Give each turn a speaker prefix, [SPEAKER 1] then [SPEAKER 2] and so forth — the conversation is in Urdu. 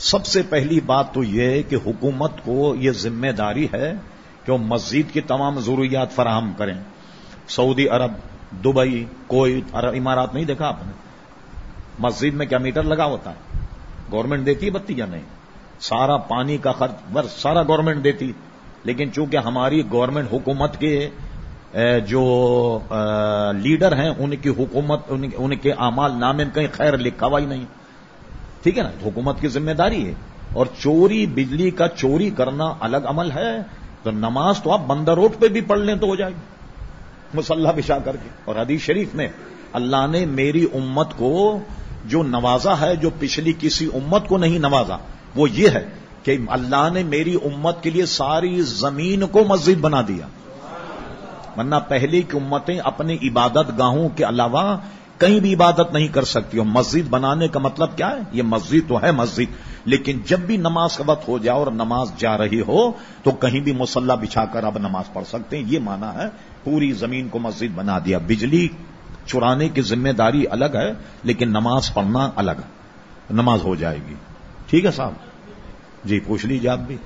[SPEAKER 1] سب سے پہلی بات تو یہ ہے کہ حکومت کو یہ ذمہ داری ہے کہ وہ مسجد کی تمام ضروریات فراہم کریں۔ سعودی عرب، دبئی کوئٹ عرب امارات نہیں دیکھا آپ نے؟ مسجد میں کیا میٹر لگا ہوتا ہے؟ گورنمنٹ دیتی ہے بتی یا نہیں؟ سارا پانی کا خرچ، بس سارا گورنمنٹ دیتی۔ لیکن چونکہ ہماری گورنمنٹ حکومت کے جو لیڈر ہیں، ان کی حکومت، ان کے امال نامے میں کہیں خیر لکھا ہوا ہی نہیں۔ ٹھیک ہے نا؟ حکومت کی ذمہ داری ہے۔ اور چوری، بجلی کا چوری کرنا الگ عمل ہے۔ تو نماز تو آپ بندر روڈ پہ بھی پڑھ لیں تو ہو جائے گی۔ مسلح بچھا کر کے۔ اور حدیث شریف میں اللہ نے میری امت کو جو نوازا ہے، جو پچھلی کسی امت کو نہیں نوازا، وہ یہ ہے کہ اللہ نے میری امت کے لیے ساری زمین کو مسجد بنا دیا۔ ورنہ پہلے کی امتیں اپنے عبادت گاہوں کے علاوہ کہیں بھی عبادت نہیں کر سکتی اور مسجد بنانے کا مطلب کیا ہے؟ یہ مسجد تو ہے مسجد، لیکن جب بھی نماز کا وقت ہو جائے اور نماز جا رہی ہو، تو کہیں بھی مسلح بچھا کر اب نماز پڑھ سکتے ہیں۔ یہ مانا ہے پوری زمین کو مسجد بنا دیا۔ بجلی چرانے کی ذمہ داری الگ ہے، لیکن نماز پڑھنا الگ ہے۔ نماز ہو جائے گی۔ ٹھیک ہے صاحب؟ جی پوچھ لیجیے آپ بھی۔